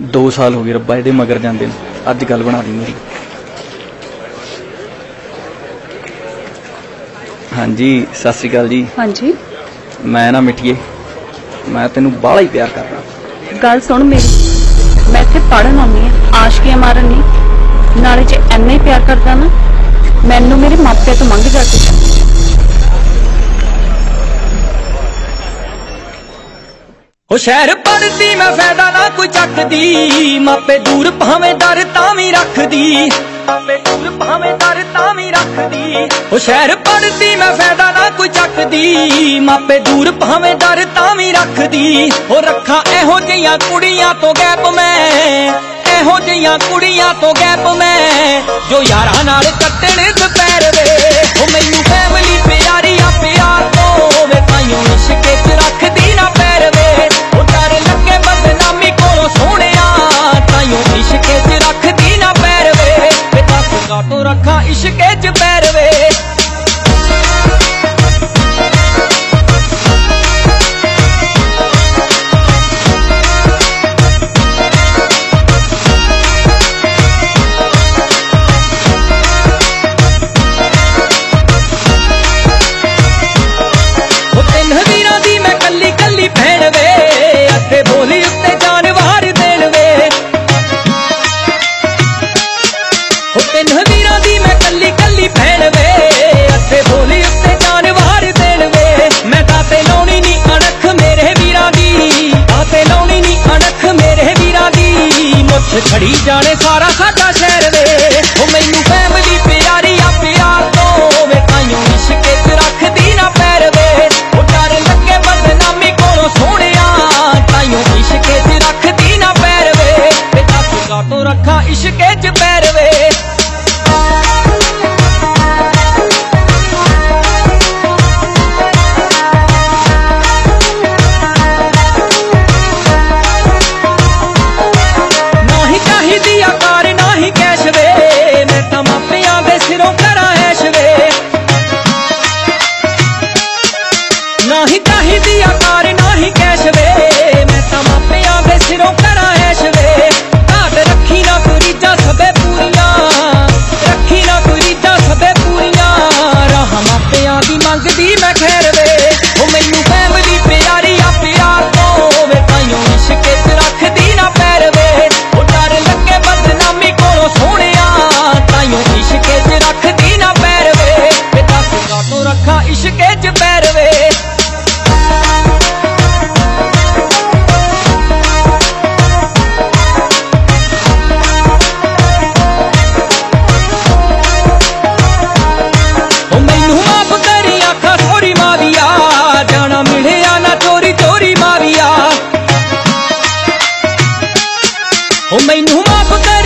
2 ਸਾਲ ਹੋ ਗਏ ਰੱਬਾ ਇਹਦੇ ਮਗਰ ਜਾਂਦੇ ਨੂੰ। ਅੱਜ ਗੱਲ ਬਣਾ ਦੀ ਮੇਰੀ। ਹਾਂਜੀ ਸਤਿ ਸ਼੍ਰੀ ਅਕਾਲ ਜੀ। ਹਾਂਜੀ। ਮੈਂ ਨਾ ਮਿੱਠੀਏ ਮੈਂ ਤੈਨੂੰ ਬਾਹਲਾ ਹੀ ਪਿਆਰ ਕਰਦਾ। ਗੱਲ ਸੁਣ ਮੇਰੀ। ਮੈਂ ਇੱਥੇ ਪੜਨ ਆਉਂਦੀ ਆ ਆਸ਼ਕੀਆਂ ਮਾਰਨ ਨਹੀਂ ਨਾਲੇ ਜੇ ਐਨਾ ਪਿਆਰ ਕਰਦਾ ਨਾ ਮੈਨੂੰ ਮੇਰੇ ਮਾਪੇ ਤੋਂ ਮੰਗ ਜਾ ਕੇ। ਉਹ ਸ਼ਹਿਰ ਪੜਦੀ, ਮੈਂ ਫਾਇਦਾ ਨਾ ਕੋਈ ਚੱਕਦੀ। ਮਾਪੇ ਦੂਰ ਭਾਵੇਂ ਦਰ ਤਾਂ ਵੀ ਰੱਖਦੀ। ਮਾਪੇ ਦੂਰ ਭਾਵੇਂ ਦਰ ਤਾਂ ਵੀ ਰੱਖਦੀ। ਉਹ ਸ਼ਹਿਰ ਪੜਦੀ, ਮੈਂ ਫਾਇਦਾ ਨਾ ਕੋਈ ਚੱਕਦੀ। ਮਾਪੇ ਦੂਰ ਭਾਵੇਂ ਦਰ ਤਾਂ ਵੀ ਰੱਖਦੀ। ਉਹ ਰੱਖਾਂ ਇਹੋ ਜਿਹੀਆਂ ਕੁੜੀਆਂ ਤੋਂ ਗੈਪ ਮੈਂ। ਇਹੋ ਜਿਹੀਆਂ ਕੁੜੀਆਂ ਤੋਂ ਗੈਪ ਮੈਂ। ਜੋ ਯਾਰਾਂ ਨਾਲ ਕੱਟਣੇ ਖੜੀ ਜਾਣੇ ਸਾਰਾ ਸਾਡਾ ਸ਼ਹਿਰ ਵੇ। ਉਹ ਮੈਨੂੰ ਫੈਮਿਲੀ ਪਿਆਰੀ ਆ, ਪਿਆਰ ਤੋਂ ਵੇ। ਤਾਈਓ ਇਸ਼ਕੇ ਚ ਰੱਖਦੀ ਨਾ ਪੈਰ ਵੇ। ਉਹ ਡਰ ਲੱਗੇ ਬਦਨਾਮੀ ਕੋਲੋਂ ਸੋਹਣਿਆ। ਤਾਈਓ ਇਸ਼ਕੇ ਚ ਰੱਖਦੀ ਨਾ ਪੈਰ ਵੇ। ਤੇ ਦੱਸ ਕਾਟੋ ਰੱਖਾਂ ਇਸ਼ਕੇ ਚ ਪੈਰ ਵੇ। ਉਹ ਮੈਨੂੰ ਮਾਫ ਕਰ